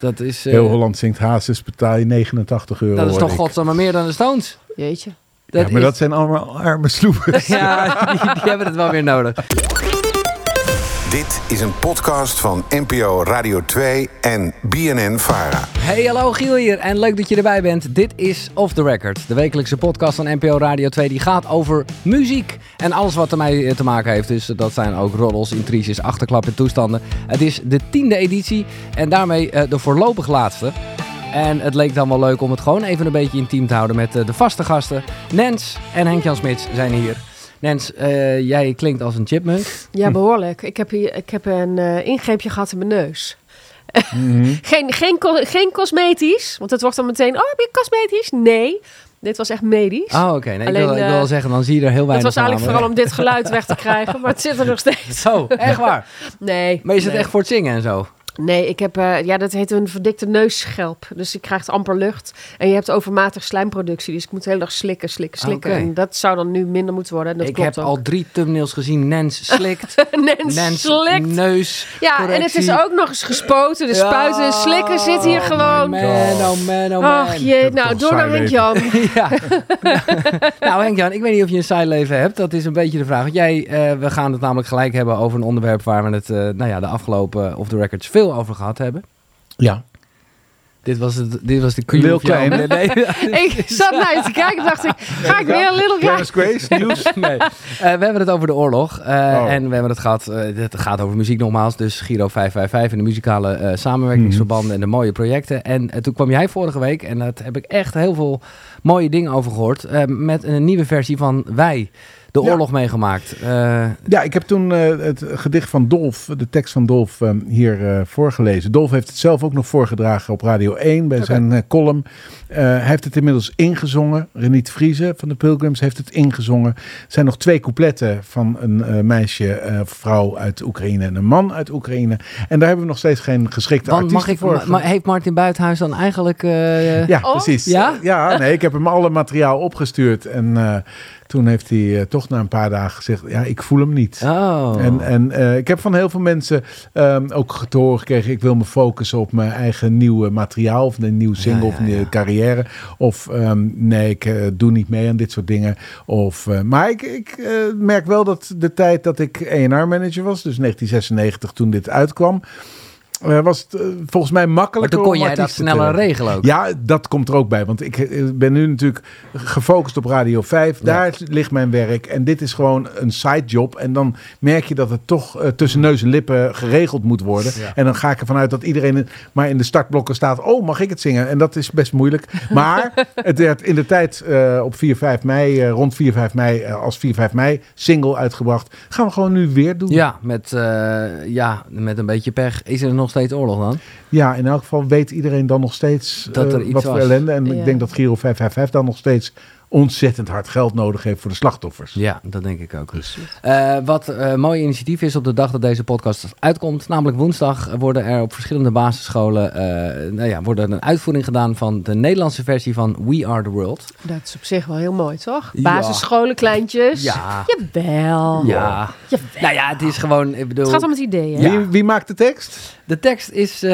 Dat is, eh, Heel Holland zingt Hazes, betaal je 89 euro. dat is toch godsamme meer dan de Stones? Jeetje. Ja, maar is- dat zijn allemaal arme sloepers. Ja, die, die hebben het wel weer nodig. Dit is een podcast van NPO Radio 2 en BNN Vara. Hey, hallo Giel hier en leuk dat je erbij bent. Dit is Off The Record, de wekelijkse podcast van NPO Radio 2. Die gaat over muziek en alles wat ermee te maken heeft. Dus dat zijn ook roddels, intriges, achterklappen en toestanden. Het is de tiende editie en daarmee eh, de voorlopig laatste. En het leek dan wel leuk om het gewoon even een beetje intiem te houden met eh, de vaste gasten. Nens en Henk-Jan Smits zijn hier. Nens, eh, jij klinkt als een chipmunk. Ja, behoorlijk. Ik heb, hier, ik heb een eh, ingreepje gehad in mijn neus. geen, geen, co- geen cosmetisch, want het wordt dan meteen... Oh, heb je cosmetisch? Nee, dit was echt medisch. Oh, oké. Nee, ik, Alleen, wil, ik wil eh, wel zeggen, dan zie je er heel het weinig was eigenlijk van vooral om dit geluid weg te krijgen, maar het zit er nog steeds. Zo, echt waar. Nee. Maar is het nee. echt voor het zingen en zo? Nee, ik heb, eh, ja, dat heet een verdikte neusschelp. Dus je krijgt amper lucht. En je hebt overmatig slijmproductie. Dus ik moet de hele dag slikken, slikken, slikken. En dat zou dan nu minder moeten worden. En dat ik klopt heb ook. al drie thumbnails gezien. Nens slikt. Nens Nens slikt. neus. Ja, en het is ook nog eens gespoten. De spuiten en slikken zit hier gewoon. Man, oh man, oh man. Ach jee, nou door naar saai Henk Jan. Ja. nou Henk-Jan, ik weet niet of je een saai leven hebt. Dat is een beetje de vraag. Want jij, eh, we gaan het namelijk gelijk hebben over een onderwerp waar we het eh, nou ja, de afgelopen of de records veel over gehad hebben. Ja. Dit was, het, dit was de Lil jou. Kleine. Nee, nee. Ik zat naar je te kijken en dacht ik, ga ik weer een little Grace, nieuws. Nee. Eh, we hebben het over de oorlog. eh, Oh. En we hebben het gehad. eh, het gaat over muziek nogmaals. Dus Giro 555 en de muzikale samenwerkingsverbanden en de mooie projecten. En toen kwam jij vorige week. En daar heb ik echt heel veel mooie dingen over gehoord. eh, met een nieuwe versie van Wij. De Ja. oorlog meegemaakt. Eh, Ja, ik heb toen eh, het gedicht van Dolf, de tekst van Dolf, eh, hier eh, voorgelezen. Dolf heeft het zelf ook nog voorgedragen op Radio 1 bij zijn column. Eh, hij heeft het inmiddels ingezongen. Reniet Vriezen van de Pilgrims heeft het ingezongen. Er zijn nog twee coupletten van een eh, meisje, eh, vrouw uit Oekraïne en een man uit Oekraïne. En daar hebben we nog steeds geen geschikte want mag ik, voor. maar heeft Martin Buitenhuis dan eigenlijk... eh, Ja, Oh? precies. Ja? ja, nee, ik heb hem alle materiaal opgestuurd. En eh, toen heeft hij eh, toch na een paar dagen gezegd, ja, ik voel hem niet. Oh. En, en eh, ik heb van heel veel mensen ehm, ook te horen gekregen... ik wil me focussen op mijn eigen nieuwe materiaal... of een nieuwe single Ja, of een nieuwe carrière. Of ehm, nee, ik eh, doe niet mee aan dit soort dingen. Of, maar ik, ik merk wel dat de tijd dat ik A&R-manager was... dus 1996 toen dit uitkwam... eh, was het eh, volgens mij maar makkelijker toen kon om jij dat sneller regelen ook. ja, dat komt er ook bij. Want ik eh, ben nu natuurlijk gefocust op Radio 5. Daar ligt mijn werk. En dit is gewoon een sidejob. En dan merk je dat het toch tussen neus en lippen geregeld moet worden. Ja. En dan ga ik ervan uit dat iedereen maar in de startblokken staat. Oh, mag ik het zingen? En dat is best moeilijk. Maar het werd in de tijd op 4, 5 mei, rond 4, 5 mei, als 4, 5 mei single uitgebracht. Gaan we gewoon nu weer doen. Ja, met, ja, met een beetje pech. Is er nog steeds oorlog dan? Ja, in elk geval weet iedereen dan nog steeds Dat er eh, iets wat voor was. ellende. En Ja. ik denk dat Giro 555 dan nog steeds ontzettend hard geld nodig heeft voor de slachtoffers. Ja, dat denk ik ook. Eh, wat een mooi initiatief is op de dag dat deze podcast uitkomt, namelijk woensdag, worden er op verschillende basisscholen eh, nou ja, worden een uitvoering gedaan van de Nederlandse versie van We Are The World. Dat is op zich wel heel mooi, toch? Ja. Basisscholen, kleintjes. Ja. Jawel. Ja. Jawel. Nou ja, het is gewoon, ik bedoel... Het gaat om het idee, hè? Ja. Wie, wie maakt de tekst? De tekst is, eh,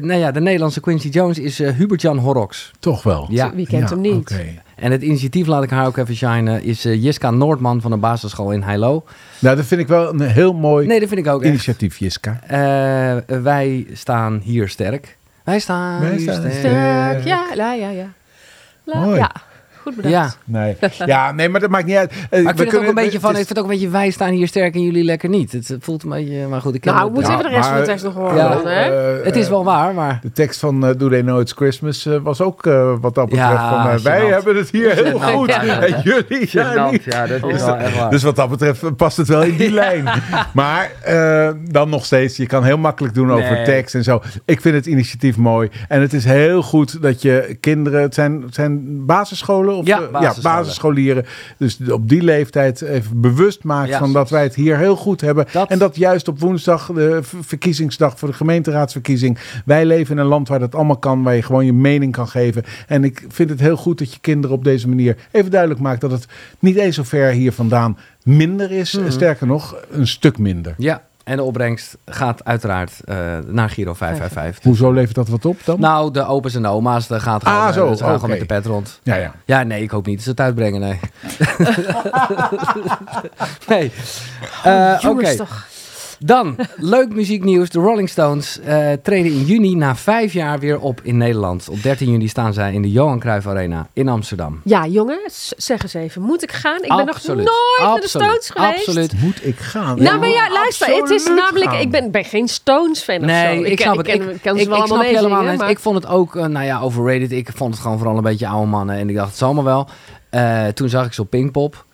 nou ja, de Nederlandse Quincy Jones is eh, Hubert-Jan Horrocks. Toch wel. Ja. Wie kent Ja, hem niet? oké. En het initiatief, laat ik haar ook even shinen, is eh, Jiska Noordman van een basisschool in Heilo. Nou, dat vind ik wel een heel mooi Nee, dat vind ik ook echt. initiatief, Jiska. Eh, wij staan hier sterk. Wij staan Wij hier staan sterk. Sterk, ja, ja, ja, ja. La- Mooi. Ja, goed bedacht. Ja, Nee. Ja, nee, maar dat maakt niet uit. Eh, maar we ik vind, het ook kunnen- een beetje van, het ik is- vind het ook een beetje wij staan hier sterk en jullie lekker niet. Het voelt een beetje, maar goed, ik Nou, we het. moeten Ja, even de rest van de tekst nog horen. Ja, dan, hè? eh, Het is wel waar, maar... De tekst van eh, Do They Know It's Christmas eh, was ook eh, wat dat betreft Ja, van... eh, wij hebben het hier heel goed. En jullie ja, niet. ja, dat Dus, wel echt waar. dus wat dat betreft eh, past het wel in die lijn. Maar eh, dan nog steeds, je kan heel makkelijk doen over Nee. tekst en zo. Ik vind het initiatief mooi. En het is heel goed dat je kinderen, het zijn, het zijn basisscholen? Of, Ja, eh, basisscholieren. Dus op die leeftijd even bewust Ja, van dat wij het hier heel goed hebben. Dat- En dat juist op woensdag, de verkiezingsdag voor de gemeenteraadsverkiezing. Wij leven in een land waar dat allemaal kan, waar je gewoon je mening kan geven. En ik vind het heel goed dat je kinderen op deze manier even duidelijk maakt dat het niet eens zo ver hier vandaan minder is. Mhm. Sterker nog, een stuk minder. Ja, En de opbrengst gaat uiteraard eh, naar Giro 555. Hoezo levert dat wat op dan? Nou, de opa's en de oma's, daar gaat gewoon, Ah, eh, zo, ze gaan oké. gewoon met de pet rond. ja, ja. Ja, nee, ik hoop niet dat ze het uitbrengen, nee. nee. Eh, Oké, Jongens toch. Dan leuk muzieknieuws. De Rolling Stones eh, treden in juni na vijf jaar weer op in Nederland. Op 13 juni staan zij in de Johan Cruijff Arena in Amsterdam. Ja, jongens, zeg eens even. Moet ik gaan? Ik ben nog Absoluut. nooit naar de. Stones geweest. Absoluut. Moet ik gaan? Nou, maar ja, luister. Het is namelijk... gaan. Ik ben, ben geen Stones-fan of zo. Nee, ik, ken- snap het. Ik, Ik, ken, ik, ze ik wel allemaal snap je helemaal maar- Ik vond het ook, eh, nou ja, overrated. Ik vond het gewoon vooral een beetje oude mannen. En ik dacht, het zal allemaal wel. Eh, toen zag ik ze op Pinkpop.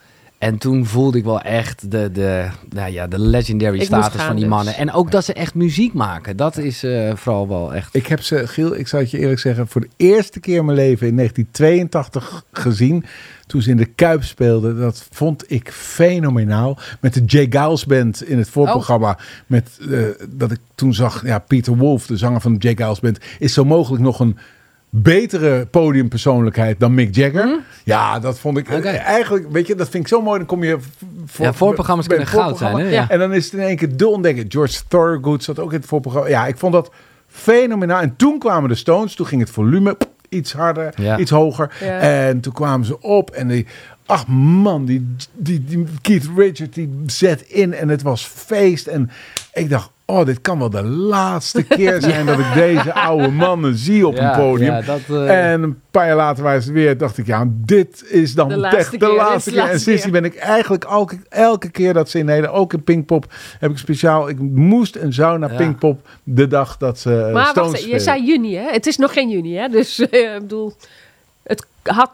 En toen voelde ik wel echt de, de, nou ja, de legendary status gaan van die dus. mannen. En ook dat ze echt muziek maken. Dat is eh, vooral wel echt... Ik heb ze, Giel, ik zal het je eerlijk zeggen, voor de eerste keer in mijn leven in 1982 gezien. Toen ze in de Kuip speelden. Dat vond ik fenomenaal. Met de Jay Giles Band in het voorprogramma. Met, eh, dat ik toen zag, ja, Peter Wolf, de zanger van de Jay Giles Band, is zo mogelijk nog een betere podiumpersoonlijkheid dan Mick Jagger. Ja, dat vond ik eigenlijk, weet je, dat vind ik zo mooi. Dan kom je voor, Ja, voorprogramma's kunnen goud zijn, hè? Ja. En dan is het in één keer de ontdekker. George Thorogood zat ook in het voorprogramma. Ja, ik vond dat fenomenaal. En toen kwamen de Stones. Toen ging het volume iets harder, Ja. iets hoger. En toen kwamen ze op en die... Ach man, die, die, die Keith Richard die zet in en het was feest. En ik dacht, oh, dit kan wel de laatste keer zijn dat ik deze oude mannen zie op Ja, een podium. ja, dat, eh, En een paar jaar later waren ze weer, dacht ik, ja, dit is dan De echt laatste de keer, laatste keer. En sindsdien ben ik eigenlijk elke, elke keer dat ze in Nederland, ook in Pinkpop, heb ik speciaal, ik moest en zou naar Ja. Pinkpop de dag dat ze eh, Maar wacht, je zei juni, hè? Het is nog geen juni, hè? Dus eh, ik bedoel, had,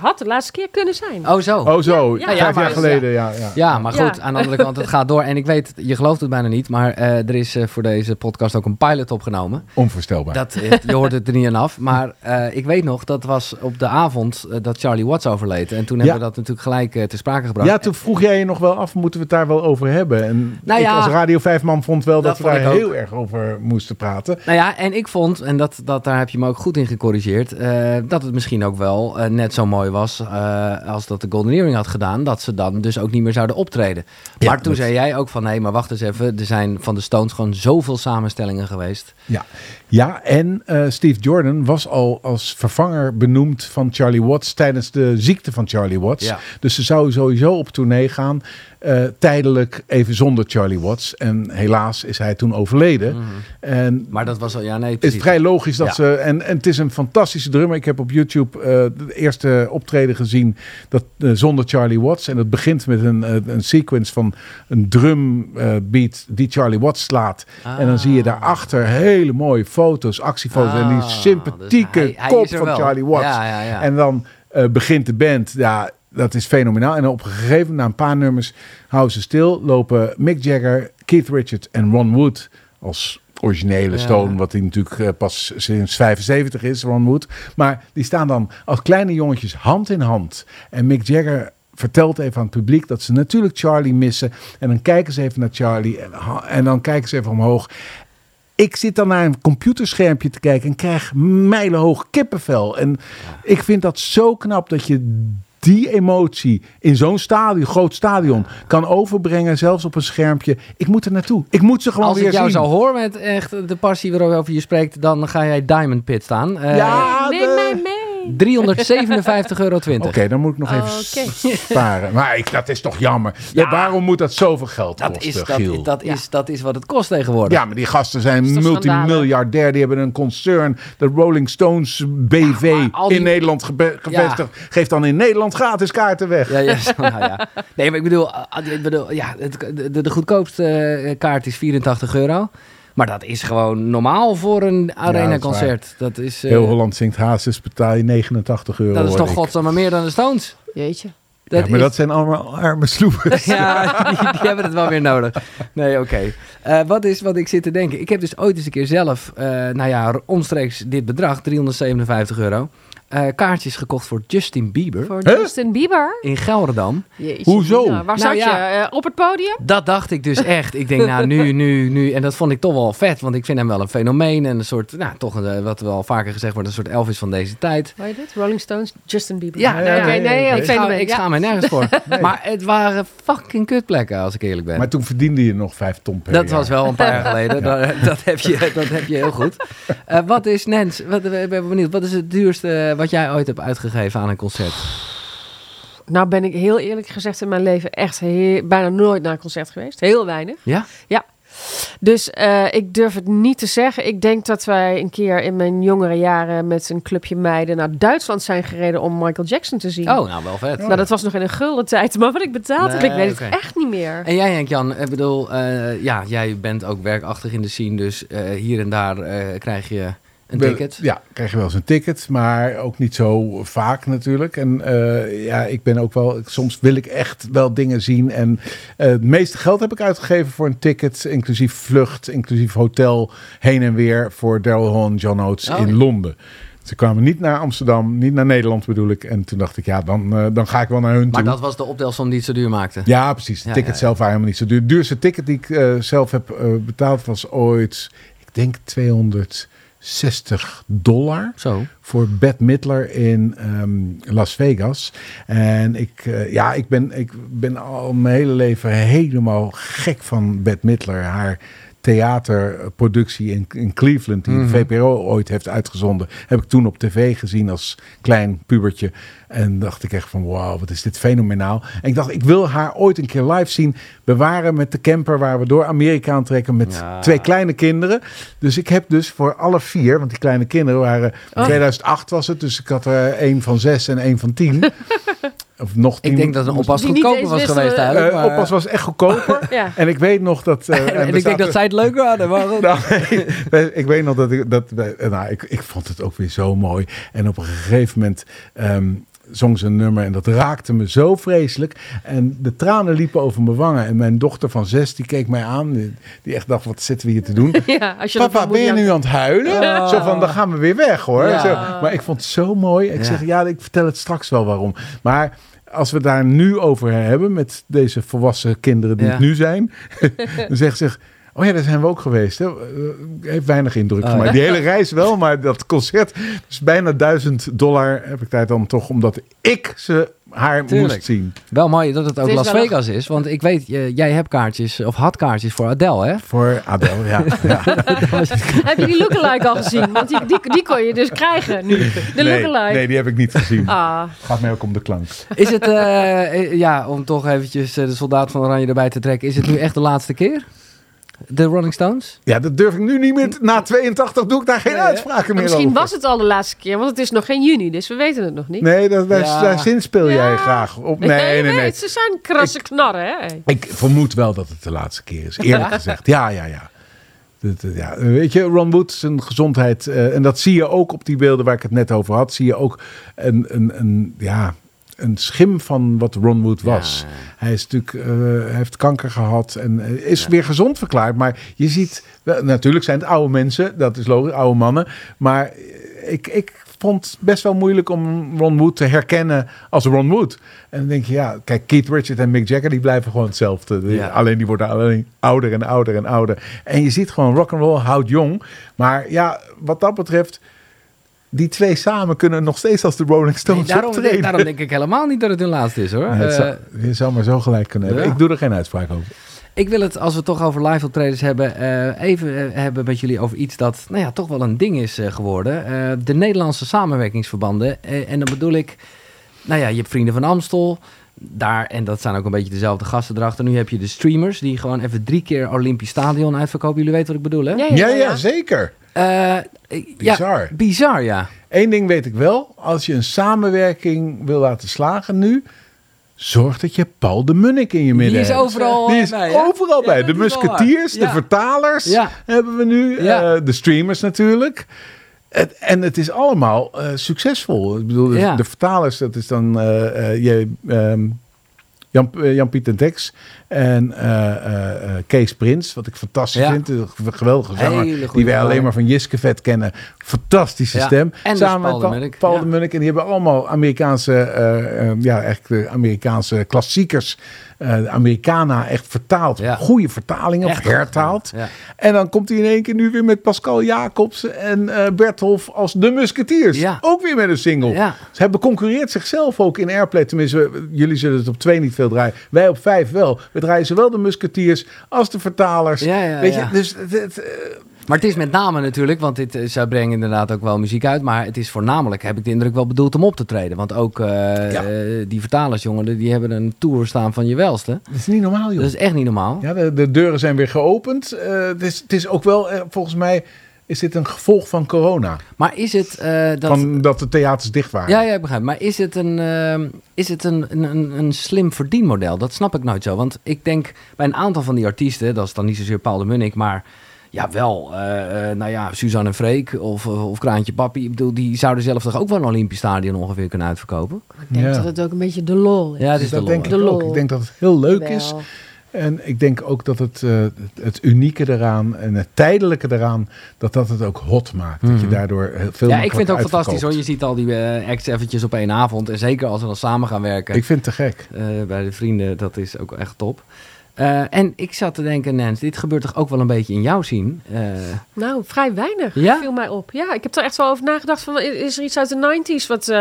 had de laatste keer kunnen zijn. Oh, zo. Oh zo, Ja, vijf ja, jaar maar- geleden, ja. ja. Ja, maar goed, aan de andere kant, het gaat door. En ik weet, je gelooft het bijna niet, maar eh, er is eh, voor deze podcast ook een pilot opgenomen. Onvoorstelbaar. Dat, eh, je hoort het er niet aan af. Maar eh, ik weet nog, dat was op de avond dat Charlie Watts overleed. En toen hebben we dat natuurlijk gelijk eh, ter sprake gebracht. ja, toen vroeg jij je nog wel af, moeten we het daar wel over hebben? En Nou ik ja, als Radio 5 man vond wel dat, dat we daar heel erg over moesten praten. Nou ja, en ik vond, en dat, dat, daar heb je me ook goed in gecorrigeerd, eh, dat het misschien ook wel eh, net zo mooi was eh, als dat de Golden Earring had gedaan, dat ze dan dus ook niet meer zouden optreden. Ja, maar toen dat- zei jij ook van, hé, maar wacht eens even, er zijn van de Stones gewoon zoveel samenstellingen geweest. Ja, ja en eh, Steve Jordan was al als vervanger benoemd van Charlie Watts tijdens de ziekte van Charlie Watts. Ja. Dus ze zou sowieso op tournee gaan, eh, tijdelijk even zonder Charlie Watts. En helaas is hij toen overleden. En Maar dat was al, ja nee, het is vrij logisch dat Ja. ze. En, en het is een fantastische drummer. Ik heb op YouTube eh, de eerste optreden gezien dat, eh, zonder Charlie Watts. En dat begint met een, een sequence van een drum eh, beat die Charlie Watts slaat. En dan zie je daarachter hele mooie foto's, actiefoto's. en die Ah, sympathieke dus hij- hij kop van. Charlie Watts. Ja, ja, ja. En dan begint de band. Ja, dat is fenomenaal. En op een gegeven moment, na een paar nummers, houden ze stil. Lopen Mick Jagger, Keith Richards en Ron Wood als originele Ja. Stone, wat hij natuurlijk eh, pas sinds 75 is, Ron Wood. Maar die staan dan als kleine jongetjes hand in hand. En Mick Jagger vertelt even aan het publiek dat ze natuurlijk Charlie missen. En dan kijken ze even naar Charlie en, en dan kijken ze even omhoog. Ik zit dan naar een computerschermpje te kijken en krijg mijlenhoog kippenvel. En ik vind dat zo knap dat je die emotie in zo'n stadion, groot stadion, kan overbrengen, zelfs op een schermpje. Ik moet er naartoe. Ik moet ze gewoon Als weer ik jou zien. zou horen met echt de passie waarover je spreekt, dan ga jij Diamond Pit staan. Eh, Ja, Neem de- mij mee. 357,20 euro. Oké, dan moet ik nog even sparen. Maar ik, dat is toch jammer. Ja, waarom moet dat zoveel geld Dat kosten, is, dat, Giel? dat, is, dat is wat het kost tegenwoordig. Ja, maar die gasten zijn multimiljardair. Die hebben een concern. De Rolling Stones BV Ja, die- in Nederland gevestigd. Geeft dan in Nederland gratis kaarten weg. Ja, ja, zo, nou ja. Nee, maar ik bedoel, ah, ik bedoel ja, het, de, de goedkoopste eh, kaart is 84 euro. Maar dat is gewoon normaal voor een arena-concert. Dat is, eh, Heel Holland zingt Hazes, betaal je 89 euro. dat is toch godsamme meer dan de Stones? Jeetje. Dat ja, maar is- dat zijn allemaal arme sloepers. Ja, die, die hebben het wel weer nodig. Nee, oké. Eh, wat is wat ik zit te denken? Ik heb dus ooit eens een keer zelf, eh, nou ja, omstreeks dit bedrag, 357 euro, eh, kaartjes gekocht voor Justin Bieber Voor Huh? Justin Bieber. in Gelredam. Jeetje, Hoezo? Mina, waar Nou zat ja. je? Eh, op het podium? Dat dacht ik dus echt. Ik denk, nou, nu, nu, nu. En dat vond ik toch wel vet, want ik vind hem wel een fenomeen. En een soort, nou, toch, een, wat wel vaker gezegd wordt, een soort Elvis van deze tijd. Weet je dit? Rolling Stones, Justin Bieber. Ja, nee, nee, oké, nee. Ik, ga, fenomeen, ik ja. schaam mij nergens voor. Maar het waren fucking kutplekken, als ik eerlijk ben. Maar toen verdiende je nog vijf ton per dat jaar. was wel een paar jaar geleden. Dat, dat, heb je, dat heb je heel goed. Eh, wat is, Nens, wat, ik ben benieuwd, wat is het duurste wat jij ooit hebt uitgegeven aan een concert? Nou ben ik heel eerlijk gezegd in mijn leven echt heel- bijna nooit naar een concert geweest. Heel weinig. Ja? Dus eh, ik durf het niet te zeggen. Ik denk dat wij een keer in mijn jongere jaren met een clubje meiden naar Duitsland zijn gereden om Michael Jackson te zien. Oh, nou wel vet. Nou, dat was nog in een gulden tijd. Maar wat ik betaald heb, Nee, ik weet het echt niet meer. En jij Henk-Jan, ik bedoel, eh, ja, jij bent ook werkachtig in de scene, dus eh, hier en daar krijg je een Wel- ticket. Ja, krijg je wel eens een ticket, maar ook niet zo vaak natuurlijk. En eh, ja, ik ben ook wel, soms wil ik echt wel dingen zien. En eh, het meeste geld heb ik uitgegeven voor een ticket, inclusief vlucht, inclusief hotel, heen en weer voor Daryl Hall John Oates Oh, in ja. Londen. Ze kwamen niet naar Amsterdam, niet naar Nederland bedoel ik. En toen dacht ik, ja, dan, eh, dan ga ik wel naar hun Maar toe. dat was de optelsom die het zo duur maakte. Ja, precies. Ja, ticket ja, zelf waren helemaal niet zo duur. Het duurste ticket die ik zelf heb betaald was ooit, ik denk 260 dollar Zo. voor Bette Midler in ehm, Las Vegas. En ik, eh, ja, ik, ben, ik ben al mijn hele leven helemaal gek van Bette Midler. Haar theaterproductie in, in Cleveland, die Mhm. de VPRO ooit heeft uitgezonden, heb ik toen op tv gezien als klein pubertje. En dacht ik echt van, wauw, wat is dit fenomenaal. En ik dacht, ik wil haar ooit een keer live zien. We waren met de camper waar we door Amerika aan trekken met Ja. twee kleine kinderen. Dus ik heb dus voor alle vier, want die kleine kinderen waren... Oh. 2008 was het, dus ik had er één van zes en één van tien. of nog tien. Ik denk dat een oppas goedkoper was wisten, geweest eigenlijk. Eh, maar- oppas was echt goedkoper. Ja. En ik weet nog dat... eh, en, ik denk dat zij het leuk hadden. Maar nou, nee, ik weet nog dat ik dat. Nou, ik, ik vond het ook weer zo mooi. En op een gegeven moment ehm, zong ze een nummer en dat raakte me zo vreselijk. En de tranen liepen over mijn wangen. En mijn dochter van zes die keek mij aan. Die, die echt dacht: wat zitten we hier te doen? Ja, als je dat Papa, ben je nu aan het huilen? Zo van, dan gaan we weer weg hoor. Ja. Zo, maar ik vond het zo mooi. Ik Ja. zeg, ja, ik vertel het straks wel waarom. Maar als we daar nu over hebben met deze volwassen kinderen die Ja. het nu zijn, dan zegt ze, oh ja, daar zijn we ook geweest. Hè. Eh, Heeft weinig indruk Oh, gemaakt. ja. Die hele reis wel, maar dat concert is bijna duizend dollar heb ik daar dan toch, omdat ik ze haar Tuurlijk. moest zien. Wel mooi dat het ook Het Las een- Vegas is. Want ik weet, je- jij hebt kaartjes, of had kaartjes voor Adele, hè? Voor Adele, ja. ja. Heb je die lookalike al gezien? Want die, die, die kon je dus krijgen nu. De nee, lookalike. nee, die heb ik niet gezien. Ah, Gaat mij ook om de klank. Is het, eh, eh, ja, om toch eventjes eh, de soldaat van Oranje erbij te trekken. Is het nu echt de laatste keer? De Rolling Stones? Ja, dat durf ik nu niet meer. Na 82 doe ik daar geen Nee, uitspraken meer misschien over. was het al de laatste keer, want het is nog geen juni, dus we weten het nog niet. Nee, dat, daar, Ja. daar zinspeel jij Ja. graag op. Nee, Nee, nee, nee. Ze zijn krasse knarren, hè? Ik vermoed wel dat het de laatste keer is, eerlijk gezegd. Ja, ja, ja. Dat, dat- ja. Weet je, Ron Wood, zijn gezondheid, eh, en dat zie je ook op die beelden waar ik het net over had, zie je ook een, een, een, ja, een schim van wat Ron Wood was. Hij, is natuurlijk, eh, hij heeft kanker gehad en eh, is weer gezond verklaard. Maar je ziet, wel, natuurlijk zijn het oude mensen, dat is logisch, oude mannen. Maar eh, ik, ik vond het best wel moeilijk om Ron Wood te herkennen als Ron Wood. En dan denk je, ja, kijk, Keith Richards en Mick Jagger, die blijven gewoon hetzelfde. Ja. Alleen die worden alleen ouder en ouder en ouder. En je ziet gewoon, rock and roll houdt jong. Maar ja, wat dat betreft, die twee samen kunnen nog steeds als de Rolling Nee, Stones daarom, optreden. daarom denk ik helemaal niet dat het hun laatste is, hoor. Het Eh, zou- je zou maar zo gelijk kunnen hebben. ja. Ik doe er geen uitspraak over. Ik wil het, als we het toch over live optredens hebben, eh, even eh, hebben met jullie over iets dat nou ja, toch wel een ding is eh, geworden. Eh, de Nederlandse samenwerkingsverbanden. Eh, en dan bedoel ik, nou ja, je hebt Vrienden van Amstel. Daar, en dat zijn ook een beetje dezelfde gasten erachter. Nu heb je de streamers die gewoon even drie keer Olympisch Stadion uitverkopen. Jullie weten wat ik bedoel, hè? Ja, ja, zeker. Eh, eh, Bizar. Ja, bizar, ja. Eén ding weet ik wel. Als je een samenwerking wil laten slagen nu... Zorg dat je Paul de Munnik in je midden Die is hebt. overal Die is bij, overal Ja, bij. De musketiers, de vertalers hebben we nu. Eh, de streamers natuurlijk. Het, en het is allemaal eh, succesvol. Ik bedoel, de, vertalers, dat is dan... eh, eh, je, Jan, eh, Jan-Pieter Dex en eh, eh, Kees Prins, wat ik fantastisch vind. Een geweldige zanger, die wij alleen maar van Jiske Vet kennen. Fantastische stem. En dus Samen Paul met. Paul de Munnik. En die hebben allemaal Amerikaanse, ja, echt de Amerikaanse klassiekers, de Americana echt vertaald. Ja. Goede vertalingen of Echt goed hertaald. ja. En dan komt hij in één keer nu weer met Pascal Jacobs en eh Bertolf als de Musketeers. Ja. Ook weer met een single. Ja. Ze hebben concurreerd zichzelf ook in Airplay. Tenminste, jullie zullen het op twee niet veel draaien. Wij op vijf wel. We draaien zowel de Musketeers als de vertalers. Ja, ja, Weet je, dus het, het, eh, Maar het is met name natuurlijk, want dit, eh, zij brengen inderdaad ook wel muziek uit. Maar het is voornamelijk, heb ik de indruk, wel bedoeld om op te treden. Want ook eh, Ja. eh, die vertalersjongeren, die hebben een tour staan van je welste. dat is niet normaal, joh. Dat is echt niet normaal. Ja, de, de deuren zijn weer geopend. Het, is, het is ook wel, volgens mij, is dit een gevolg van corona. Maar is het dat... Van dat de theaters dicht waren. Ja, ja, ik begrijp. Maar is het een, is het een, een, een, een slim verdienmodel? Dat snap ik nooit zo. Want ik denk bij een aantal van die artiesten, dat is dan niet zozeer Paul de Munnik, maar ja, wel, eh, eh, nou ja, Suzanne en Freek of, eh, of Kraantje Papi. Ik bedoel, die zouden zelf toch ook wel een Olympisch Stadion ongeveer kunnen uitverkopen? Ik denk Ja. dat het ook een beetje de lol is. Ja, het is dat de denk lol. ik De ook. lol. Ik denk dat het heel leuk Wel. is. En ik denk ook dat het, eh, het, unieke eraan en het tijdelijke eraan, dat dat het ook hot maakt. Dat je daardoor heel veel Mhm. Ja, ik vind het ook fantastisch hoor. Je ziet al die eh, acts eventjes op één avond. En zeker als we dan samen gaan werken Ik vind het te gek. eh, bij de vrienden, dat is ook echt top. Eh, en ik zat te denken, Nens, dit gebeurt toch ook wel een beetje in jouw zien? Eh, Nou, vrij weinig Ja? viel mij op. Ja, ik heb er echt wel over nagedacht van, is er iets uit de 90s wat...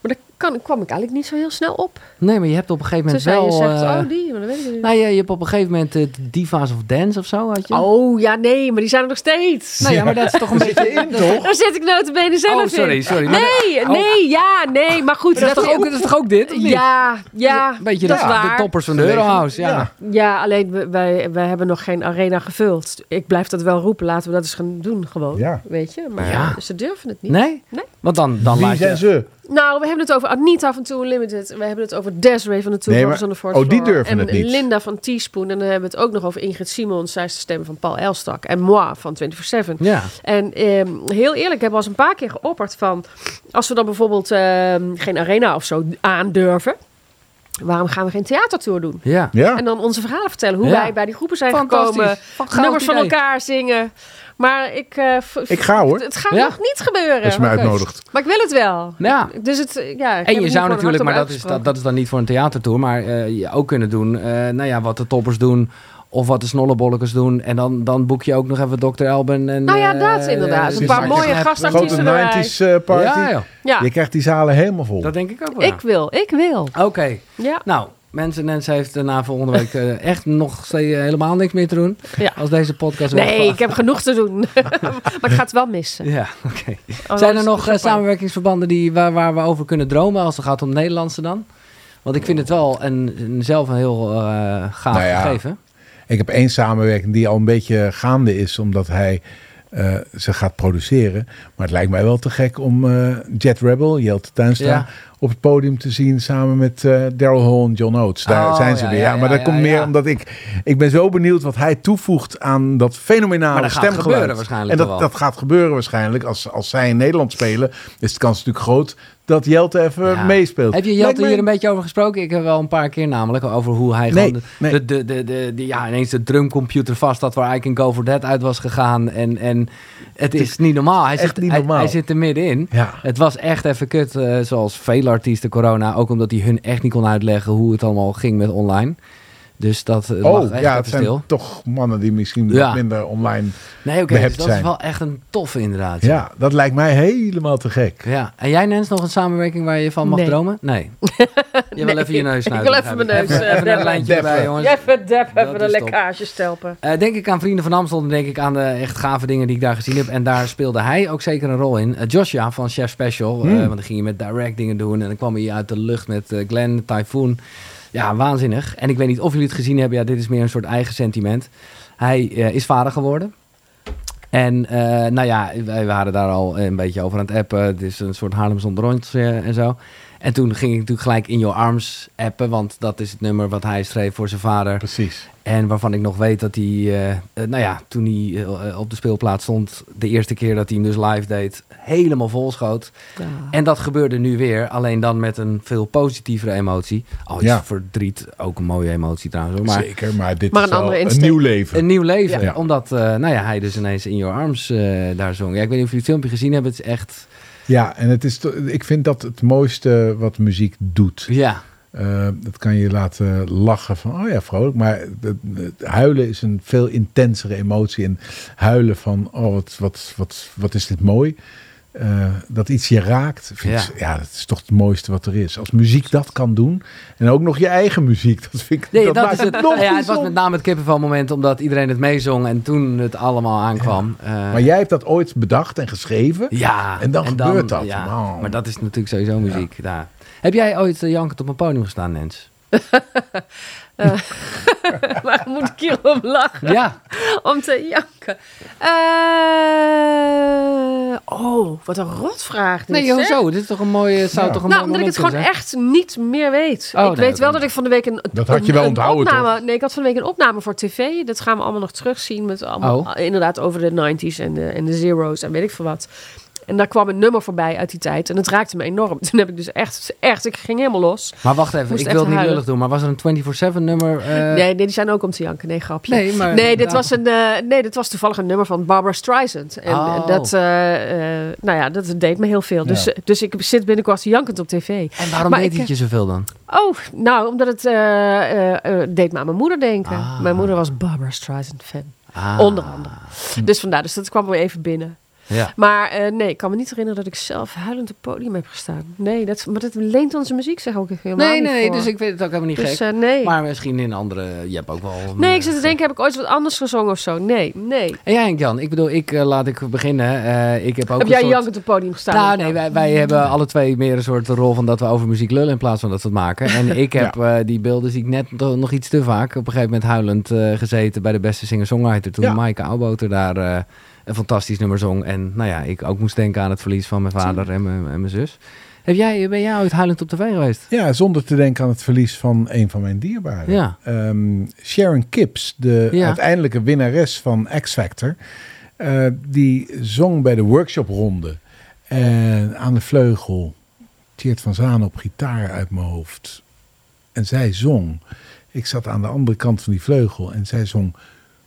maar daar kan, kwam ik eigenlijk niet zo heel snel op. nee, maar je hebt op een gegeven moment Tenzij wel... je zegt, eh, oh die, maar dat weet ik niet. Nou ja, je hebt op een gegeven moment eh, Divas of Dance of zo, had je? Oh, ja, nee, maar die zijn er nog steeds. Nou ja, maar dat is toch een beetje... in, toch? Daar zit ik notabene zelf Oh, sorry, in. sorry. Maar Nee, Oh. nee, ja, nee, maar goed. dat, is toch ook, dat is toch ook dit, of niet? Ja, ja, Een beetje dat de, is de toppers van de Eurohouse, ja. Ja. Ja, alleen we- wij, wij hebben nog geen arena gevuld. Ik blijf dat wel roepen. Laten we dat eens gaan doen gewoon. Ja. Weet je? Maar Ja. ze durven het niet. Nee? Nee. Want dan, dan Wie laat je... zijn ze? Nou, we hebben het over Anita van Too Unlimited. We hebben het over Desiree van de Two Nee, maar- on the Fourth oh, die durven en het niet. Linda van Teaspoon. En dan hebben we het ook nog over Ingrid Simons. Zij is de stem van Paul Elstak. En Moi van 24-7. Ja. En ehm, heel eerlijk, hebben we al eens een paar keer geopperd van... als we dan bijvoorbeeld ehm, geen arena of zo aandurven... waarom gaan we geen theatertour doen? Ja. Ja. En dan onze verhalen vertellen. Hoe Ja. wij bij die groepen zijn gekomen. Nummers van elkaar zingen. Maar ik... eh, Ik ga, hoor. Het gaat Ja? nog niet gebeuren. Als je me Oké. uitnodigt. Maar ik wil het wel. Ja. Dus het, eh, ja, En je zou natuurlijk, maar dat is, dat, dat is dan niet voor een theatertour, maar eh, je ook kunnen doen, eh, nou ja, wat de toppers doen. Of wat de snollebolletjes doen. En dan, dan boek je ook nog even Dr. Elben. En, Nou ja, dat inderdaad. eh, Een paar dus- mooie gastartiesten Grote. 90s eh, party. Ja. Ja, Je krijgt die zalen helemaal vol. dat denk ik ook wel. ik wil, ik wil. Oké. Ja. Nou, mensen, Nens heeft eh, na volgende week eh, echt nog steeds helemaal niks meer te doen. Ja. Als deze podcast Nee, ik heb genoeg te doen. maar ik ga het wel missen. Ja, oké. Oh, Zijn er nog eh, samenwerkingsverbanden die, waar, waar we over kunnen dromen als het gaat om Nederlandse dan? Want ik vind het wel een, een zelf een heel eh gaaf Nou ja. gegeven. Ik heb één samenwerking die al een beetje gaande is, omdat hij eh, ze gaat produceren. Maar het lijkt mij wel te gek om eh, Jet Rebel, Jelte Tuinstra, Ja. Op het podium te zien samen met eh, Daryl Hall en John Oates. Daar Oh, zijn ze ja, weer. ja, Ja, maar dat komt meer omdat ik... Ik ben zo benieuwd wat hij toevoegt aan dat fenomenale dat gaat stemgeluid. gebeuren waarschijnlijk en dat, dat gaat gebeuren waarschijnlijk. Als, als zij in Nederland spelen, is de kans natuurlijk groot dat Jelte even Ja. meespeelt. Heb je Jelte hier een beetje over gesproken? Ik heb wel een paar keer namelijk over hoe hij Nee, gewoon de, nee. de, de, de, ja, ineens de drumcomputer vast had waar I Can Go For That uit was gegaan. En, en het is niet normaal. Hij, echt zit, niet hij- normaal. Hij, zit er middenin. Ja. Het was echt even kut, eh, zoals vele artiesten corona. Ook omdat hij hun echt niet kon uitleggen hoe het allemaal ging met online. Dus dat eh, lag Oh, echt ja, even het zijn stil. toch mannen die misschien Ja. wat minder online... Nee, oké, behept dus dat is wel echt een toffe inderdaad. Ja, dat lijkt mij helemaal te gek. Ja. En jij Nens, nog een samenwerking waar je van mag Nee. dromen? Nee. Je wil even je neus Ik snuiten. wil even mijn neus, ik. eh, Even, even een deppen. lijntje erbij, jongens. Even dep, even de lekkage stelpen. Eh, denk ik aan Vrienden van Amstel, dan denk ik aan de echt gave dingen die ik daar gezien heb. En daar speelde hij ook zeker een rol in. Eh, Joshua van Chef Special, Hmm. want dan ging je met direct dingen doen. En dan kwam hij uit de lucht met Glenn, Typhoon. Ja, waanzinnig. En ik weet niet of jullie het gezien hebben. Ja, dit is meer een soort eigen sentiment. Hij eh, is vader geworden. En eh, nou ja, wij waren daar al een beetje over aan het appen. Het is een soort Haarlem zonder rondjes eh, en zo. En toen ging ik natuurlijk gelijk In Your Arms appen. Want dat is het nummer wat hij schreef voor zijn vader. Precies. En waarvan ik nog weet dat hij, eh, eh, nou ja, toen hij eh, op de speelplaats stond, de eerste keer dat hij hem dus live deed, helemaal vol schoot. Ja. En dat gebeurde nu weer, alleen dan met een veel positievere emotie. Al is Ja. verdriet ook een mooie emotie trouwens. Maar Zeker, maar dit Maar is een een nieuw leven. een nieuw leven. Ja. Omdat, eh, nou ja, hij dus ineens in Your Arms eh, daar zong. Ja, ik weet niet of jullie het filmpje gezien hebben. Het is echt, Ja, en het is, ik vind dat het mooiste wat muziek doet. ja. Eh, dat kan je laten lachen van, oh ja, vrolijk. Maar het, het huilen is een veel intensere emotie. En huilen van, oh, wat, wat, wat, wat is dit mooi. Eh, dat iets je raakt, vind Ja. ik, ja, dat is toch het mooiste wat er is. Als muziek dat kan doen. En ook nog je eigen muziek. Dat vind ik Nee, dat dat, maakt is het. nog Ja, het was met name het kippenvelmoment, omdat iedereen het meezong en toen het allemaal aankwam. Eh, Maar jij hebt dat ooit bedacht en geschreven. Ja, En dan gebeurt dat. Ja, Wauw. Maar dat is natuurlijk sowieso muziek. Ja. Heb jij ooit uh, jankend op een podium gestaan, Nens? Waar moet ik hierom lachen? Ja. Om te janken. Eh, oh, wat een rotvraag dit, Nee, zeg. hoezo? Dit is toch een mooie, zou Ja. toch een Nou, omdat ik het gewoon echt niet meer weet. Oh, ik nee, weet dat wel dat ik van de week een, Dat had je wel onthouden, opname, Nee, ik had van de week een opname voor tv. Dat gaan we allemaal nog terugzien. Met allemaal, Oh. Inderdaad over de 90s en de, en de zeros en weet ik veel wat. En daar kwam een nummer voorbij uit die tijd. En het raakte me enorm. Toen heb ik dus echt, echt ik ging helemaal los. Maar wacht even, Moest ik wil het niet lullig doen, maar was er een 24-7 nummer? eh, nee, nee, die zijn ook om te janken. Nee, grapje. nee, maar... Nee, dit Ja. was een, eh, nee, dit was toevallig een nummer van Barbara Streisand. En Oh. dat, eh, nou ja, dat deed me heel veel. Dus, Ja. dus ik zit binnenkort jankend op tv. En waarom Maar deed het je zoveel dan? Oh, nou, omdat het deed me aan mijn moeder denken. Ah. Mijn moeder was Barbara Streisand fan. Ah. Onder andere. Dus vandaar, dus dat kwam weer even binnen. Ja. Maar eh, nee, ik kan me niet herinneren dat ik zelf huilend op het podium heb gestaan. Nee, dat, maar dat leent onze muziek zeg ook helemaal Nee, niet nee, voor. dus ik weet het ook helemaal niet Dus, gek. eh, nee. Maar misschien in andere... Je hebt ook wel... nee, ik zit te denken, heb ik ooit wat anders gezongen of zo? Nee, nee. En jij, Henk-Jan, ik bedoel, ik, eh, laat ik beginnen. Eh, ik heb ook heb jij soort... jankend op het podium gestaan? Nou, nee, wij, wij hebben alle twee meer een soort rol van dat we over muziek lullen in plaats van dat we het maken. En ik heb eh, die beelden zie ik net nog iets te vaak op een gegeven moment huilend eh, gezeten bij de beste singer-songwriter. Toen Ja. Maaike Auwboter daar eh, een fantastisch nummer zong. En nou ja, ik ook moest denken aan het verlies van mijn vader en mijn, en mijn zus. Heb jij, ben jij ooit huilend op tv geweest? Ja, zonder te denken aan het verlies van een van mijn dierbaren. Ja. Ehm, Sharon Kips, de Ja. uiteindelijke winnares van X Factor, eh, die zong bij de workshopronde en aan de vleugel. Tjeerd van Zaan op gitaar uit mijn hoofd. En zij zong. Ik zat aan de andere kant van die vleugel en zij zong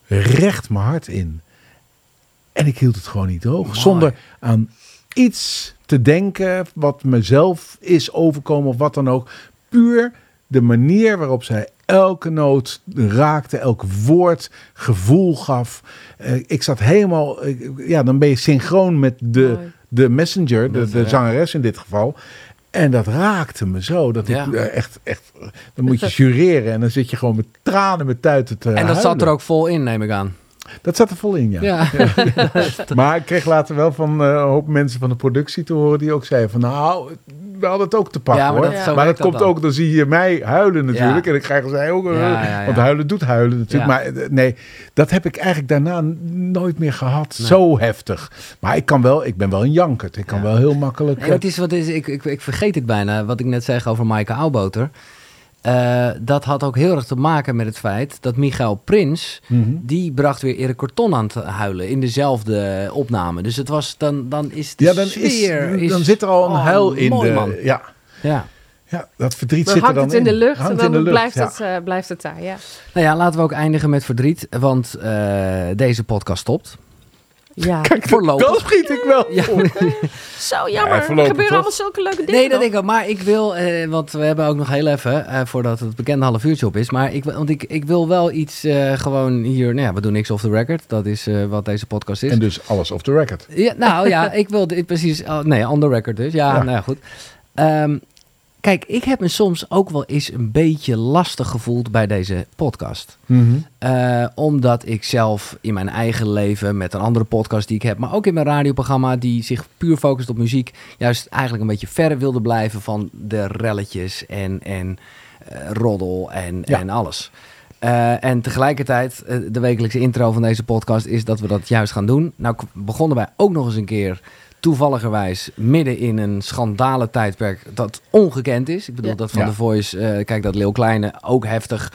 recht mijn hart in. En ik hield het gewoon niet droog. Mooi. Zonder aan iets te denken wat mezelf is overkomen of wat dan ook. Puur de manier waarop zij elke noot raakte, elk woord gevoel gaf. Eh, ik zat helemaal, eh, ja, dan ben je synchroon met de, Mooi. de messenger, de, de ja. zangeres in dit geval. En dat raakte me zo. Dat Ja. ik eh, echt, echt, dan moet je jureren en dan zit je gewoon met tranen met tuiten te en dat zat er ook vol in, neem ik aan. Dat zat er vol in, ja. Ja. Maar ik kreeg later wel van eh, een hoop mensen van de productie te horen die ook zeiden van nou, we hadden het ook te pakken Ja, maar hoor. dat- maar dat komt dan. ook, dan zie je mij huilen natuurlijk. En ik krijg zij ook, eh, want huilen doet huilen natuurlijk. Maar eh, nee, dat heb ik eigenlijk daarna nooit meer gehad. Nee. Zo heftig. Maar ik kan wel, ik ben wel een jankert. Ik kan wel heel makkelijk... Nee, het is, wat is, ik, ik, ik vergeet het bijna, wat ik net zeg over Maaike Auwboter. Eh, dat had ook heel erg te maken met het feit dat Michael Prins, Mhm. die bracht weer Erik Corton aan te huilen in dezelfde opname. Dus het was, dan, dan is de Ja, dan, sfeer... is- dan zit er al een Oh, huil in mooi, de... man. Ja, Ja. ja, dat verdriet Dan zit er dan het in de lucht en in de dan lucht, blijft, ja. het, eh, blijft het daar, ja. Nou ja, laten we ook eindigen met verdriet, want eh, deze podcast stopt. Ja. Kijk, Voorlopig. dan schiet ik wel. Ja. Zo Ja, jammer. er gebeuren toch? allemaal zulke leuke dingen. Nee, dat denk ik ook. Maar ik wil, eh, want we hebben ook nog heel even, eh, voordat het bekende half uurtje op is. Maar ik, wil- want ik, ik wil wel iets eh, gewoon hier, nou ja, we doen niks off the record. Dat is eh, wat deze podcast is. En dus alles off the record. Ja, nou ja, ik wil dit precies. oh, nee, on the record dus. Ja, Ja. nou ja, goed. Ehm, kijk, ik heb me soms ook wel eens een beetje lastig gevoeld bij deze podcast. Eh, omdat ik zelf in mijn eigen leven met een andere podcast die ik heb, maar ook in mijn radioprogramma die zich puur focust op muziek, juist eigenlijk een beetje ver wilde blijven van de relletjes en, en eh, roddel en, Ja. en alles. Eh, en tegelijkertijd, de wekelijkse intro van deze podcast is dat we dat juist gaan doen. Nou begonnen wij ook nog eens een keer toevalligerwijs midden in een schandalen tijdperk dat ongekend is. Ik bedoel Ja. dat van Ja. The Voice, eh, kijk dat Leeuw Kleine ook heftig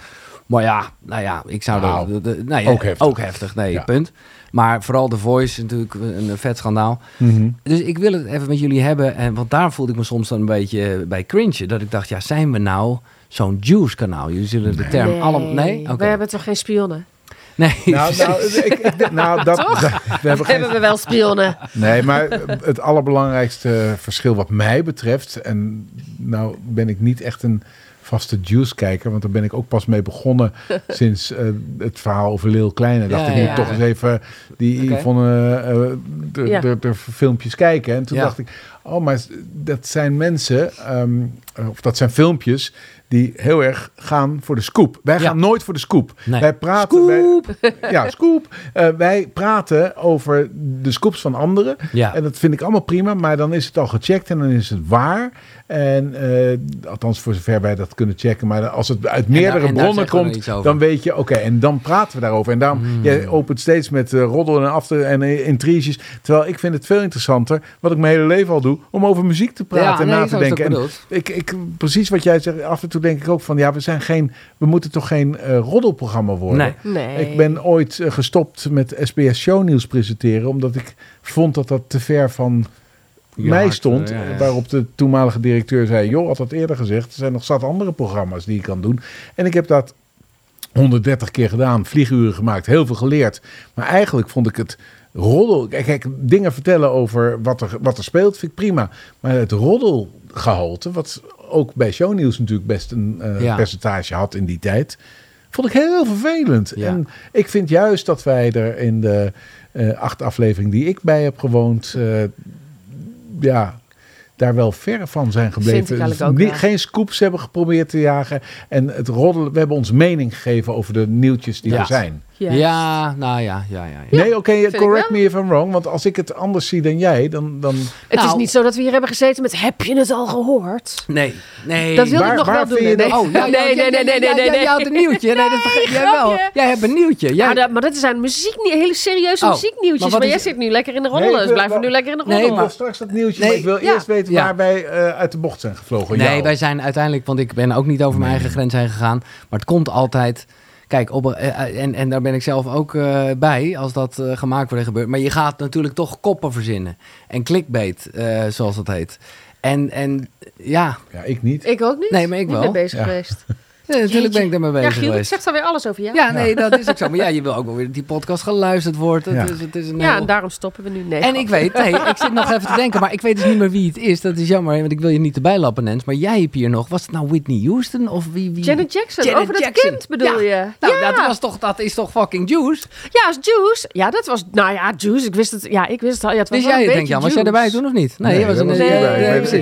Maar ja, nou ja, ik zou. Nou, de- de- nou ja, ook heftig. Ook heftig, nee, Ja. punt. Maar vooral The Voice natuurlijk een vet schandaal. Mhm. Dus ik wil het even met jullie hebben. En, want daar voelde ik me soms dan een beetje bij cringe. Dat ik dacht, ja, zijn we nou zo'n Juice-kanaal? Jullie zullen de term nee, allemaal... Nee? Oké. we hebben toch geen spionnen? Nee, Nou, nou, ik, ik, nou dat, we hebben geen Hebben we wel spionnen? Nee, maar het allerbelangrijkste verschil wat mij betreft... en nou ben ik niet echt een vaste Juice-kijker... want daar ben ik ook pas mee begonnen sinds eh, het verhaal over Lil Kleine. Dacht Ja, ik, moet ja. toch eens even die. Yvonne eh, de, Ja. de, de filmpjes kijken. En toen Ja. dacht ik, oh, maar dat zijn mensen... ehm, of dat zijn filmpjes die heel erg gaan voor de scoop. Wij Ja. gaan nooit voor de scoop. Nee. Wij praten... Wij, ja, scoop. Eh, wij praten over de scoops van anderen. Ja. En dat vind ik allemaal prima, maar dan is het al gecheckt en dan is het waar. En eh, althans, voor zover wij dat kunnen checken. Maar als het uit meerdere en daar bronnen komt, dan weet je, oké, en dan praten we daarover. En daarom, Hmm. jij opent steeds met eh, roddel en after en eh, intriges. Terwijl ik vind het veel interessanter, wat ik mijn hele leven al doe, om over muziek te praten Ja, en nee, na te denken. En ik, ik, precies wat jij zegt, af en toe denk ik ook van, ja, we zijn geen, we moeten toch geen eh, roddelprogramma worden. Nee. Nee. Ik ben ooit gestopt met SBS Shownieuws presenteren, omdat ik vond dat dat te ver van mij hart, stond. ja, ja. Waarop de toenmalige directeur zei: Joh, had dat eerder gezegd. Er zijn nog zat andere programma's die ik kan doen. En ik heb dat 130 keer gedaan, vlieguren gemaakt, heel veel geleerd. Maar eigenlijk vond ik het roddel. Kijk, dingen vertellen over wat er, wat er speelt, vind ik prima. Maar het roddelgehalte, wat ook bij shownieuws natuurlijk best een eh, Ja. percentage had in die tijd. Vond ik heel vervelend. Ja. En ik vind juist dat wij er in de eh acht aflevering die ik bij heb gewoond, eh, ja, daar wel ver van zijn Vind gebleven. ook. Geen scoops hebben geprobeerd te jagen. En het roddelen, we hebben ons mening gegeven over de nieuwtjes die Ja. er zijn. Ja. Ja, nou ja, ja, ja. ja. nee, oké, ik correct me if I'm wrong. Want als ik het anders zie dan jij, dan... dan Het is Nou. niet zo dat we hier hebben gezeten met heb je het al gehoord? Nee, nee. Dat wil Waar- ik nog wel doen. Nee, dat- Oh, ja, nee, nee, nee, nee, nee, nee, Jij, nee. jij had een nieuwtje. Nee, dat vergeet jij wel. Jij hebt een nieuwtje. Jij... Maar, dat, maar dat zijn muziek, hele serieuze Oh, muzieknieuwtjes. maar Maar, jij is- zit nu lekker in de Nee, ik dus wel- nu lekker in de Nee, roddelen. ik wil straks dat nieuwtje. Nee, maar ik wil ja. eerst weten waar wij eh, uit de bocht zijn gevlogen. Nee, wij zijn uiteindelijk, want ik ben ook niet over mijn eigen grens heen gegaan. Maar het komt altijd. Kijk, op, eh, eh, en, en daar ben ik zelf ook eh, bij als dat eh, gemaakt wordt en gebeurt. Maar je gaat natuurlijk toch koppen verzinnen. En clickbait, eh, zoals dat heet. En, en ja, Ja, ik niet. Ik ook niet. Nee, maar ik wel. ben bezig Ja. geweest. natuurlijk ben ik daarmee bezig Ja, Giel, ik geweest. zeg alweer alles over jou. Ja, nee, dat is ook zo. Maar ja, je wil ook wel weer dat die podcast geluisterd wordt. Het Ja. is, het is een Ja, heel- en daarom stoppen we nu. Nee, En ik weet, nee, ik zit nog even te denken, maar ik weet dus niet meer wie het is. Dat is jammer, want ik wil je niet erbij lappen, Nens. Maar jij hebt hier nog, was het nou Whitney Houston of wie? wie? Janet Jackson, Janet over dat Jackson. kind bedoel Ja. je? Nou, ja. dat, was toch, dat is toch fucking juice? ja, als Juice. Ja, dat was... Nou ja, Juice. Ik wist het. Ja, ik wist het al. Ja, het was Wist wel jij een het, denk Jan? Was jij erbij toen of niet? Nee, Nee, je was dat een... Nee,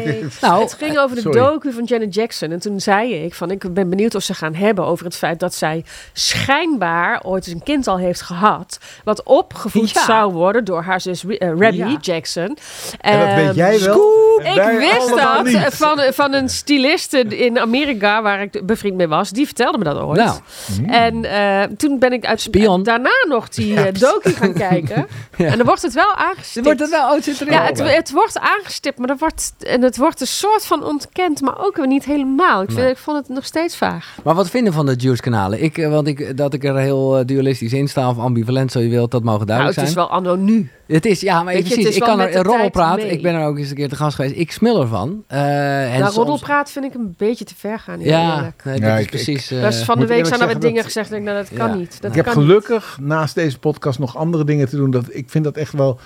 nee, Nou, het ging over de docu van Janet Jackson. En toen zei ik van, ik ben benieuwd ze gaan hebben over het feit dat zij schijnbaar ooit eens een kind al heeft gehad. Wat opgevoed Ja. zou worden door haar zus eh, Ja. Jackson. En dat Ehm, weet jij wel. Scoop! En Ik wist dat niet. van, van een styliste in Amerika waar ik bevriend mee was. Die vertelde me dat ooit. Nou. En eh, toen ben ik uit, Spion. daarna nog die eh, docu gaan kijken. Ja. En dan wordt het wel aangestipt. wordt het wel zit erin? Ja, het, het wordt aangestipt, maar er wordt, en het wordt een soort van ontkend, maar ook weer niet helemaal. Ik, vind, ik vond het nog steeds vaag. Maar wat vinden van de Juice-kanalen? Ik, eh, want ik, dat ik er heel eh, dualistisch in sta of ambivalent, zo je wilt, dat mogen Nou, duidelijk het is zijn. wel anno nu. Het is, ja, maar Weet je, precies. het is ik kan er met de een roddel tijd praten. mee. Ik ben er ook eens een keer te gast geweest. Ik smil ervan. Eh, en Nou, soms- roddelpraat vind ik een beetje te ver gaan. Ja, eerlijk. nee, Ja, dat is ik- precies... eh, Dus van de week zijn er dingen dat- gezegd. Ik denk, nou, dat kan Ja. niet. Dat Ik heb niet. gelukkig naast deze podcast nog andere dingen te doen. Dat, ik vind dat echt wel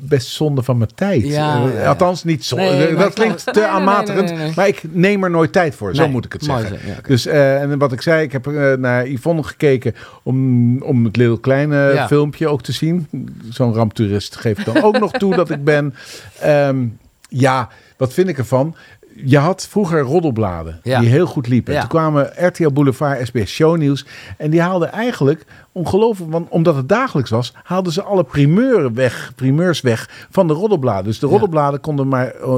best zonde van mijn tijd. Ja, Eh. Althans, niet zonde. Nee, dat klinkt te nee, aanmatigend. nee. Maar ik neem er nooit tijd voor. Zo moet ik het zeggen. Dus eh, en wat ik zei, ik heb eh, naar Yvonne gekeken om, om het Lil Kleine Ja. filmpje ook te zien. Zo'n ramptoerist geeft dan ook nog toe dat ik ben. Ehm, ja, wat vind ik ervan? Je had vroeger roddelbladen Ja. die heel goed liepen. Ja. Toen kwamen RTL Boulevard, SBS Shownieuws. En die haalden eigenlijk, ongelooflijk, want omdat het dagelijks was, haalden ze alle primeuren weg, primeurs weg van de roddelbladen. Dus de Ja. roddelbladen konden maar eh,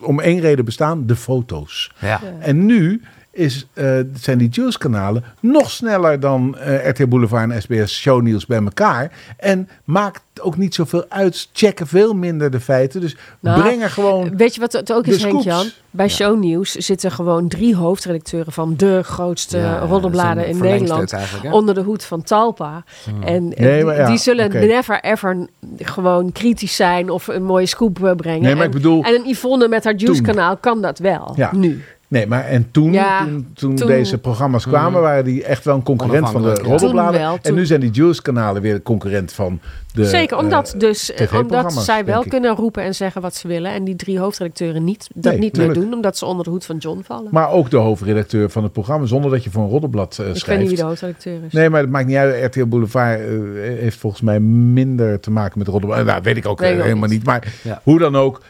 om één reden bestaan, de foto's. ja. En nu is, eh, zijn die Juice-kanalen nog sneller dan eh RT Boulevard en SBS Shownieuws bij elkaar. En maakt ook niet zoveel uit. Checken veel minder de feiten. Dus Nou, breng er gewoon... Weet je wat het ook is, Henk. Jan? Bij Shownieuws zitten gewoon drie hoofdredacteuren van de grootste Ja, roddelbladen in Nederland. Onder de hoed van Talpa. En, en Nee, maar die, ja, die zullen never ever gewoon kritisch zijn of een mooie scoop eh, brengen. Nee, maar ik En- bedoel, En een Yvonne met haar Juice-kanaal kan dat wel. Ja. Nu. Nee, maar en toen, Ja, toen, toen, toen- deze programma's kwamen, waren die echt wel een concurrent van de ja. roddelbladen. Toen wel, En nu zijn die Juice-kanalen weer een concurrent van de... Zeker, omdat, eh, dus, eh, omdat zij wel ik. kunnen roepen en zeggen wat ze willen. En die drie hoofdredacteuren niet, dat Nee, niet meer doen, omdat ze onder de hoed van John vallen. Maar ook de hoofdredacteur van het programma, zonder dat je voor een roddelblad eh, ik schrijft. weet niet wie de hoofdredacteur is. Nee, maar dat maakt niet uit. RTL Boulevard eh, heeft volgens mij minder te maken met roddelblad. Nou, dat weet ik ook eh, ik helemaal niet. niet. Maar Ja. hoe dan ook,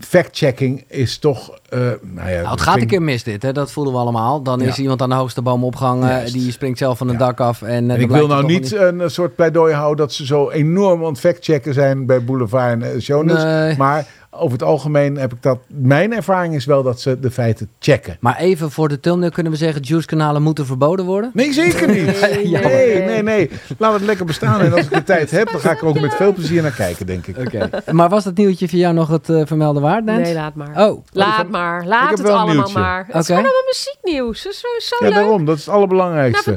fact-checking is toch... eh, nou ja, Nou, het gaat een keer mis dit, hè? dat voelen we allemaal. Dan is Ja. iemand aan de hoogste boom opgehangen, die springt zelf van een Ja. dak af. En, eh, En ik wil het nou niet een, eh, soort pleidooi houden dat ze zo enorm aan het factchecken zijn bij Boulevard en. Nee. Maar over het algemeen heb ik dat... Mijn ervaring is wel dat ze de feiten checken. Maar even voor de thumbnail kunnen we zeggen, Juice-kanalen moeten verboden worden? Nee, zeker niet. Nee, Nee, nee. Laat het lekker bestaan. En als ik de tijd heb, dan ga ik er ook met veel plezier naar kijken, denk ik. Oké. maar was dat nieuwtje voor jou nog het eh, vermelden waard, Nens? Nee, laat maar. Oh, Laat heb- maar. ik Laat heb het wel een allemaal nieuwtje. maar. Het is gewoon allemaal muzieknieuws. Dat is zo, zo Ja, leuk. daarom. Dat is het Nou, allerbelangrijkste.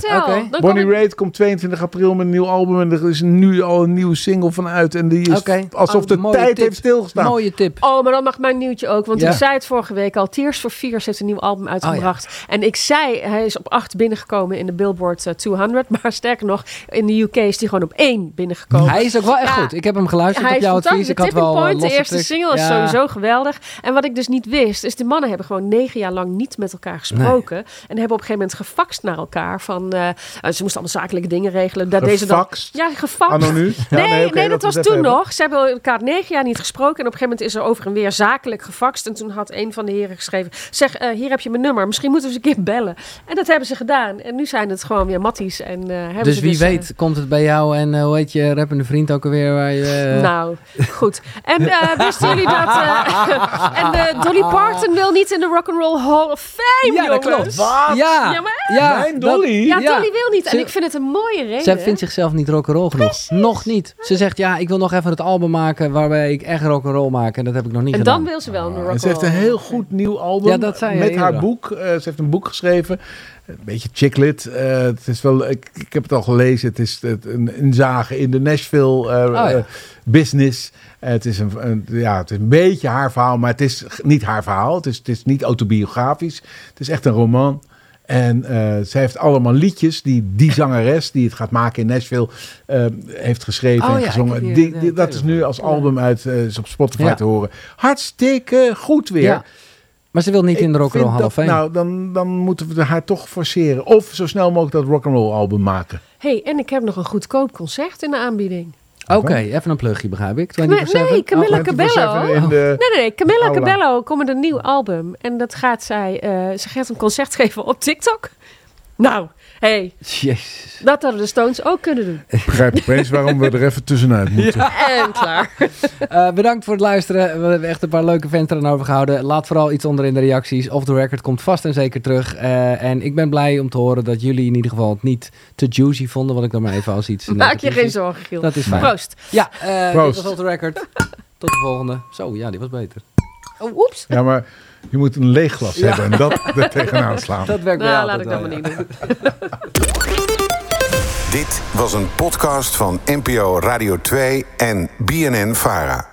kan Bonnie ik- Raitt komt 22 april met een nieuw album. En er is nu al een nieuwe single van uit. En die is alsof Oh, de tijd tip. heeft stilgestaan. mooie tip. Oh, maar dan mag mijn nieuwtje ook. Want Ja. ik zei het vorige week al. Tears for Fears heeft een nieuw album uitgebracht. En ik zei, hij is op 8 binnengekomen in de Billboard eh, 200. Maar sterker nog, in de UK is hij gewoon op 1 binnengekomen. Hij is ook wel echt Ja. goed. Ik heb hem geluisterd Hij op is jouw fantastisch. advies. Ik De had Tipping wel eh, Point, de eerste single, is sowieso geweldig. En wat ik dus niet wist, is de mannen hebben gewoon negen jaar lang niet met elkaar gesproken. En hebben op een gegeven moment gefaxt naar elkaar. Van, eh, eh, ze moesten allemaal zakelijke dingen regelen. Dat deze dan, Gefaxt? ja, gefaxt. Anno nu? Ja, Nee, nee, dat was toen hebben. nog. Ze hebben elkaar negen jaar niet gesproken. En op een gegeven moment is er over en weer zakelijk gefaxt. En toen had een van de heren geschreven... Zeg, eh, hier heb je mijn nummer. Misschien moeten we eens een keer bellen. En dat hebben ze gedaan. En nu zijn het gewoon weer matties. En, eh, hebben Dus wie eh, weet komt het bij jou en hoe heet je rappende vriend ook alweer? Waar je, Nou, goed. En eh, wisten jullie dat... eh, en Dolly Parton wil niet in de Rock'n'Roll Hall of Fame, ja, dat jongens. klopt. Ja, Ja, maar ja, Mijn dat- Dolly? Ja, Ja. Dolly wil niet. En Ze- ik vind het een mooie reden. Zij vindt zichzelf niet rock'n'roll genoeg. Nog niet. Ze zegt ja, ik wil nog even het album maken waarbij ik echt rock'n'roll maak. En dat heb ik nog niet en gedaan. dan wil ze wel in de En Rock'n'Roll ze heeft een heel goed nieuw album Ja, dat zei je met haar eerder. boek. Eh, ze heeft een boek geschreven. Een beetje chicklit. Eh, het is wel, ik, ik heb het al gelezen. Het is het, een inzage in de Nashville eh, Oh, ja. eh, business. Het, is een, een- ja, het is een beetje haar verhaal, maar het is niet haar verhaal. Het is, het is niet autobiografisch. Het is echt een roman. En zij heeft allemaal liedjes die die zangeres die het gaat maken in Nashville heeft geschreven Oh en ja, gezongen. Die, dat is nu als album uit is op Spotify te horen. Hartstikke goed weer. Maar ze wil niet in de rock'n'roll Hall of Fame. Nou, dan, dan moeten we haar toch forceren. Of zo snel mogelijk dat rock'n'roll album maken. hey, en ik heb nog een goedkoop concert in de aanbieding. Oké, even een plugje begrijp ik. Nee, 24/7? nee, Camilla Oh, Cabello. 24/7 In de, Nee, nee, nee. Camilla. Cabello komt met een nieuw album. En dat gaat zij... eh, ze gaat een concert geven op TikTok. Nou, hey, Jezus. dat hadden de Stones ook kunnen doen. ik begrijp opeens waarom we er even tussenuit moeten. En klaar. Eh, bedankt voor het luisteren. We hebben echt een paar leuke venten aan overgehouden. Laat vooral iets onder in de reacties. Off the record komt vast en zeker terug. Eh, en ik ben blij om te horen dat jullie in ieder geval het niet te juicy vonden. Wat ik dan maar even als iets Maak je geen zorgen, Giel. Dat is fijn. Proost. Ja, eh dit Proost. was Off the record. Tot de volgende. Zo, ja, die was beter. Oh, oeps. Ja, maar je moet een leeg glas hebben en dat er tegenaan slaan. Dat werkt Nou, laat ik dat maar niet doen. Dit was een podcast van NPO Radio 2 en BNN Vara.